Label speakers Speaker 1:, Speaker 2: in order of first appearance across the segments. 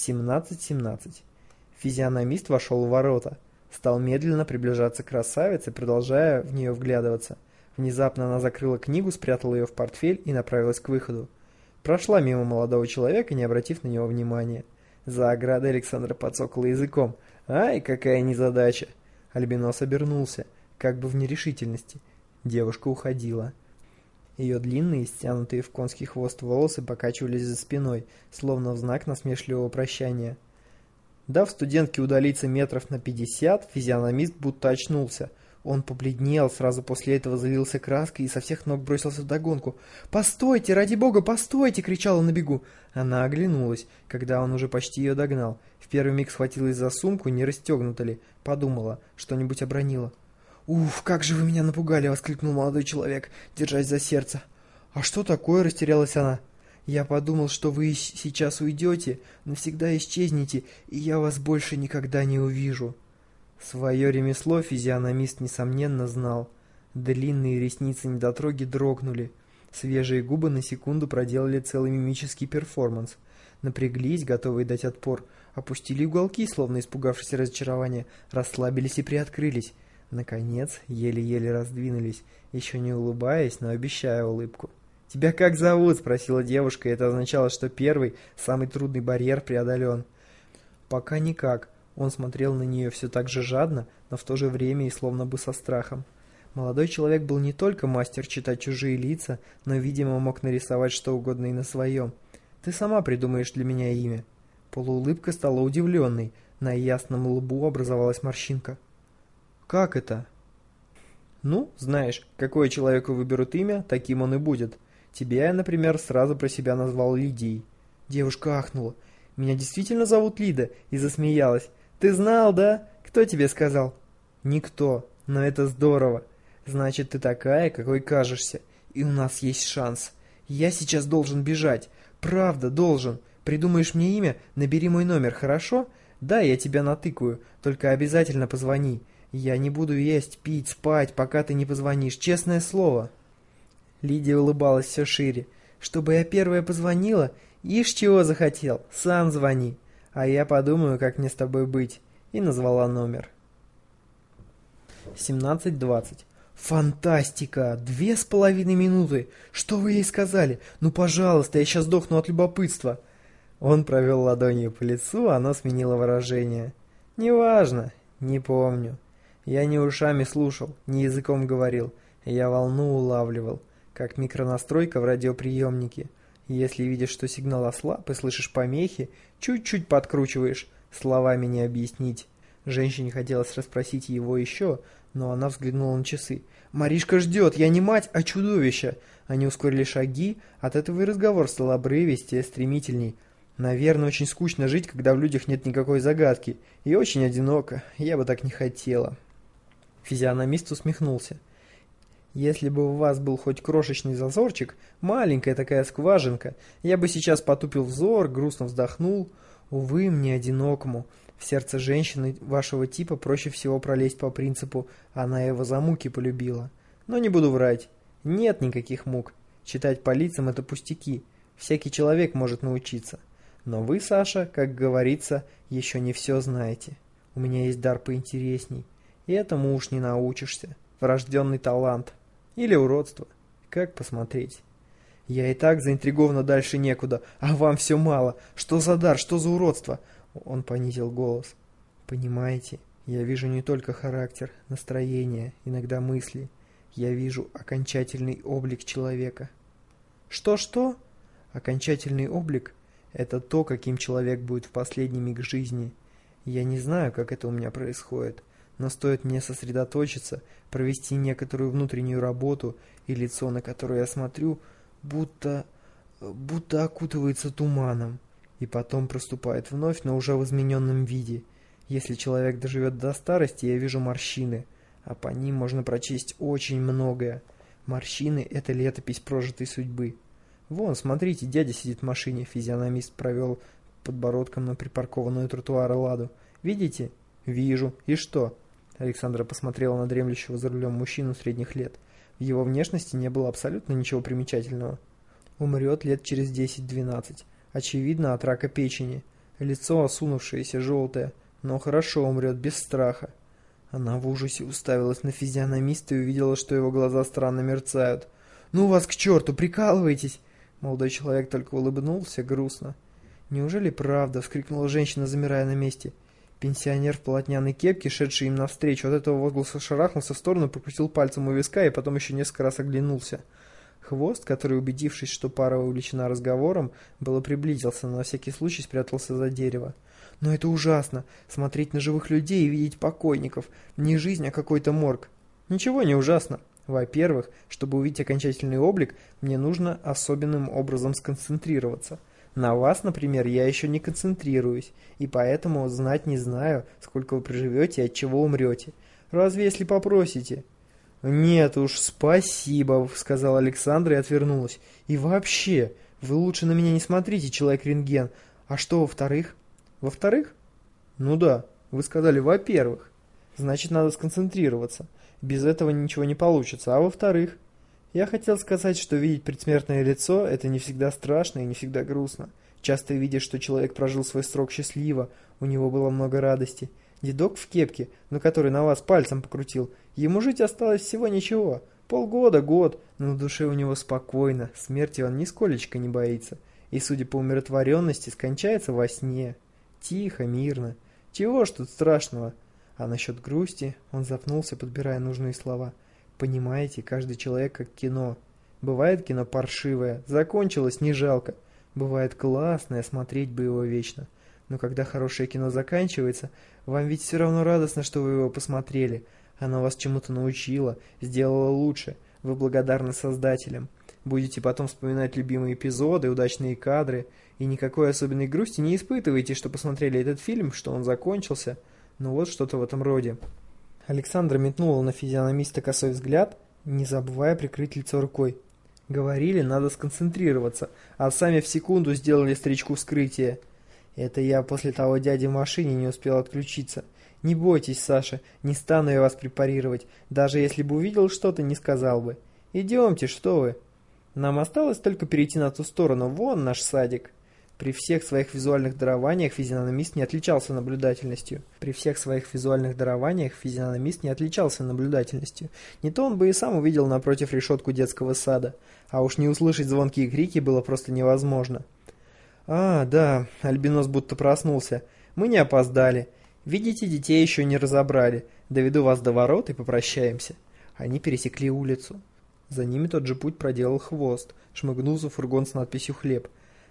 Speaker 1: 17.17. Физиономист вошел в ворота. Стал медленно приближаться к красавице, продолжая в нее вглядываться. Внезапно она закрыла книгу, спрятала ее в портфель и направилась к выходу. Прошла мимо молодого человека, не обратив на него внимания. За оградой Александра подсокала языком. «Ай, какая незадача!» Альбинос обернулся, как бы в нерешительности. Девушка уходила. Ее длинные, стянутые в конский хвост волосы покачивались за спиной, словно в знак насмешливого прощания. Дав студентке удалиться метров на пятьдесят, физиономист будто очнулся. Он побледнел, сразу после этого залился краской и со всех ног бросился в догонку. «Постойте, ради бога, постойте!» — кричала на бегу. Она оглянулась, когда он уже почти ее догнал. В первый миг схватилась за сумку, не расстегнута ли. Подумала, что-нибудь обронила. «Уф, как же вы меня напугали!» — воскликнул молодой человек, держась за сердце. «А что такое?» — растерялась она. «Я подумал, что вы сейчас уйдете, навсегда исчезнете, и я вас больше никогда не увижу». Свое ремесло физиономист, несомненно, знал. Длинные ресницы недотроги дрогнули. Свежие губы на секунду проделали целый мимический перформанс. Напряглись, готовые дать отпор. Опустили уголки, словно испугавшись разочарования. Расслабились и приоткрылись. Наконец, еле-еле раздвинулись, еще не улыбаясь, но обещая улыбку. «Тебя как зовут?» – спросила девушка, и это означало, что первый, самый трудный барьер преодолен. «Пока никак», он смотрел на нее все так же жадно, но в то же время и словно бы со страхом. Молодой человек был не только мастер читать чужие лица, но, видимо, мог нарисовать что угодно и на своем. «Ты сама придумаешь для меня имя». Полуулыбка стала удивленной, на ясном лбу образовалась морщинка. «Как это?» «Ну, знаешь, какое человеку выберут имя, таким он и будет. Тебя я, например, сразу про себя назвал Лидией». Девушка ахнула. «Меня действительно зовут Лида?» и засмеялась. Ты знал, да? Кто тебе сказал? Никто, но это здорово. Значит, ты такая, какой кажешься. И у нас есть шанс. Я сейчас должен бежать. Правда, должен. Придумаешь мне имя, набери мой номер, хорошо? Да, я тебя натыкаю, только обязательно позвони. Я не буду есть, пить, спать, пока ты не позвонишь, честное слово. Лидия улыбалась все шире. Чтобы я первая позвонила? Ишь чего захотел, сам звони а я подумаю, как мне с тобой быть, и назвала номер. 17.20. Фантастика! Две с половиной минуты! Что вы ей сказали? Ну, пожалуйста, я сейчас сдохну от любопытства. Он провел ладонью по лицу, а оно сменило выражение. Неважно, не помню. Я не ушами слушал, не языком говорил. Я волну улавливал, как микронастройка в радиоприемнике. Если видишь, что сигнал ослаб и слышишь помехи, чуть-чуть подкручиваешь, словами не объяснить. Женщине хотелось расспросить его еще, но она взглянула на часы. «Маришка ждет, я не мать, а чудовище!» Они ускорили шаги, от этого и разговор стал обрывистее, стремительней. «Наверное, очень скучно жить, когда в людях нет никакой загадки. И очень одиноко. Я бы так не хотела». Физиономист усмехнулся. Если бы у вас был хоть крошечный зазорчик, маленькая такая скважинка, я бы сейчас потупил взор, грустно вздохнул. Увы, мне одинокому. В сердце женщины вашего типа проще всего пролезть по принципу «она его за муки полюбила». Но не буду врать. Нет никаких мук. Читать по лицам – это пустяки. Всякий человек может научиться. Но вы, Саша, как говорится, еще не все знаете. У меня есть дар поинтересней. И этому уж не научишься. Врожденный талант. Или уродство. Как посмотреть? Я и так заинтригована дальше некуда, а вам все мало. Что за дар, что за уродство? Он понизил голос. Понимаете, я вижу не только характер, настроение, иногда мысли. Я вижу окончательный облик человека. Что-что? Окончательный облик – это то, каким человек будет в последний миг жизни. Я не знаю, как это у меня происходит но стоит мне сосредоточиться, провести некоторую внутреннюю работу, и лицо, на которое я смотрю, будто... будто окутывается туманом, и потом проступает вновь, но уже в измененном виде. Если человек доживет до старости, я вижу морщины, а по ним можно прочесть очень многое. Морщины – это летопись прожитой судьбы. Вон, смотрите, дядя сидит в машине, физиономист провел подбородком на припаркованную тротуара ладу. Видите? Вижу. И что? Александра посмотрела на дремлющего за рулем мужчину средних лет. В его внешности не было абсолютно ничего примечательного. Умрет лет через 10-12. Очевидно, от рака печени. Лицо осунувшееся, желтое, но хорошо умрет, без страха. Она в ужасе уставилась на физиономиста и увидела, что его глаза странно мерцают. «Ну вас к черту, прикалываетесь!» Молодой человек только улыбнулся грустно. «Неужели правда?» — вскрикнула женщина, замирая на месте. Пенсионер в полотняной кепке, шедший им навстречу, от этого возгласа шарахнулся в сторону, покрутил пальцем у виска и потом еще несколько раз оглянулся. Хвост, который, убедившись, что пара увлечена разговором, было приблизился, но на всякий случай спрятался за дерево. «Но это ужасно! Смотреть на живых людей и видеть покойников! Не жизнь, а какой-то морг!» «Ничего не ужасно!» Во-первых, чтобы увидеть окончательный облик, мне нужно особенным образом сконцентрироваться. На вас, например, я еще не концентрируюсь, и поэтому знать не знаю, сколько вы проживете и от чего умрете. Разве если попросите? «Нет уж, спасибо», — сказал Александра и отвернулась. «И вообще, вы лучше на меня не смотрите, человек-рентген. А что во-вторых?» «Во-вторых?» «Ну да, вы сказали «во-первых». Значит, надо сконцентрироваться. Без этого ничего не получится. А во-вторых, я хотел сказать, что видеть предсмертное лицо – это не всегда страшно и не всегда грустно. Часто видишь, что человек прожил свой срок счастливо, у него было много радости. Дедок в кепке, на который на вас пальцем покрутил, ему жить осталось всего ничего. Полгода, год, но на душе у него спокойно, смерти он нисколечко не боится. И, судя по умиротворенности, скончается во сне. Тихо, мирно. Чего ж тут страшного? А насчет грусти он запнулся, подбирая нужные слова. Понимаете, каждый человек как кино. Бывает кино паршивое, закончилось, не жалко. Бывает классное, смотреть бы его вечно. Но когда хорошее кино заканчивается, вам ведь все равно радостно, что вы его посмотрели. Оно вас чему-то научило, сделало лучше. Вы благодарны создателям. Будете потом вспоминать любимые эпизоды, удачные кадры, и никакой особенной грусти не испытываете, что посмотрели этот фильм, что он закончился – ну вот что-то в этом роде. Александра метнула на физиономиста косой взгляд, не забывая прикрыть лицо рукой. Говорили, надо сконцентрироваться, а сами в секунду сделали стричку вскрытия. Это я после того дяди в машине не успел отключиться. Не бойтесь, Саша, не стану я вас препарировать. Даже если бы увидел что-то, не сказал бы. Идемте, что вы. Нам осталось только перейти на ту сторону. Вон наш садик. При всех своих визуальных дарованиях физиономист не отличался наблюдательностью. При всех своих визуальных дарованиях физиономист не отличался наблюдательностью. Не то он бы и сам увидел напротив решетку детского сада, а уж не услышать звонкие крики было просто невозможно. «А, да, Альбинос будто проснулся. Мы не опоздали. Видите, детей еще не разобрали. Доведу вас до ворот и попрощаемся». Они пересекли улицу. За ними тот же путь проделал хвост, шмыгнул за фургон с надписью «Хлеб».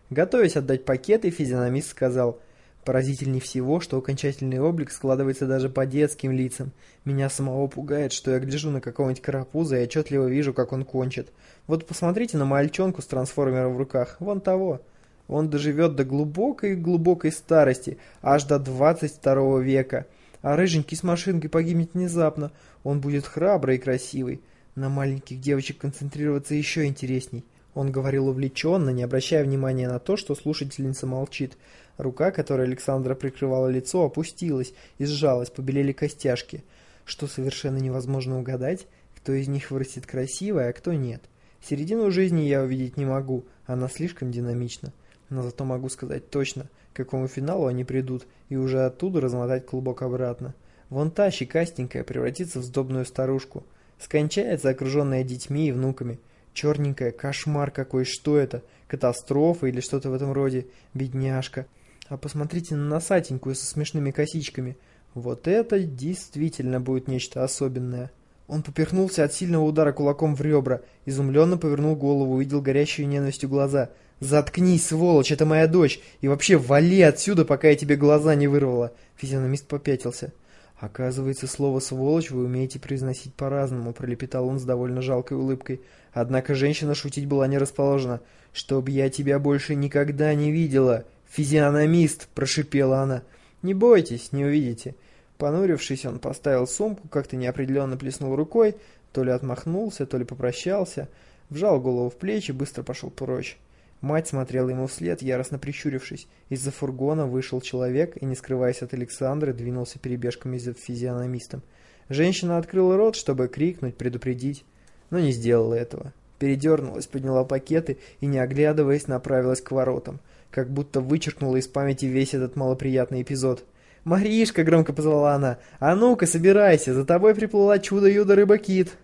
Speaker 1: Готовясь отдать пакеты, физиономист сказал, «Поразительней всего, что окончательный облик складывается даже по детским лицам. Меня самого пугает, что я гляжу на какого-нибудь карапуза и отчетливо вижу, как он кончит. Вот посмотрите на мальчонку с трансформером в руках, вон того. Он доживет до глубокой-глубокой старости, аж до 22 века. А рыженький с машинкой погибнет внезапно. Он будет храбрый и красивый. На маленьких девочек концентрироваться еще интересней». Он говорил увлеченно, не обращая внимания на то, что слушательница молчит. Рука, которой Александра прикрывала лицо, опустилась и сжалась, побелели костяшки. Что совершенно невозможно угадать, кто из них вырастет красивой, а кто нет. Середину жизни я увидеть не могу, она слишком динамична. Но зато могу сказать точно, к какому финалу они придут, и уже оттуда размотать клубок обратно. Вон та щекастенькая превратится в сдобную старушку. Скончается, окруженная детьми и внуками. Черненькая, кошмар какой, что это? Катастрофа или что-то в этом роде? Бедняжка. А посмотрите на носатенькую со смешными косичками. Вот это действительно будет нечто особенное. Он поперхнулся от сильного удара кулаком в ребра, изумленно повернул голову, увидел горящую ненавистью глаза. «Заткнись, сволочь, это моя дочь! И вообще вали отсюда, пока я тебе глаза не вырвала!» Физиономист попятился. «Оказывается, слово «сволочь» вы умеете произносить по-разному», — пролепетал он с довольно жалкой улыбкой. Однако женщина шутить была не расположена. «Чтоб я тебя больше никогда не видела! Физиономист!» — прошипела она. «Не бойтесь, не увидите». Понурившись, он поставил сумку, как-то неопределенно плеснул рукой, то ли отмахнулся, то ли попрощался, вжал голову в плечи, быстро пошел прочь. Мать смотрела ему вслед, яростно прищурившись. Из-за фургона вышел человек и, не скрываясь от Александры, двинулся перебежками за физиономистом. Женщина открыла рот, чтобы крикнуть, предупредить, но не сделала этого. Передернулась, подняла пакеты и, не оглядываясь, направилась к воротам. как будто вычеркнула из памяти весь этот малоприятный эпизод. «Маришка!» — громко позвала она. «А ну-ка, собирайся, за тобой приплыла чудо-юдо-рыба-кит!»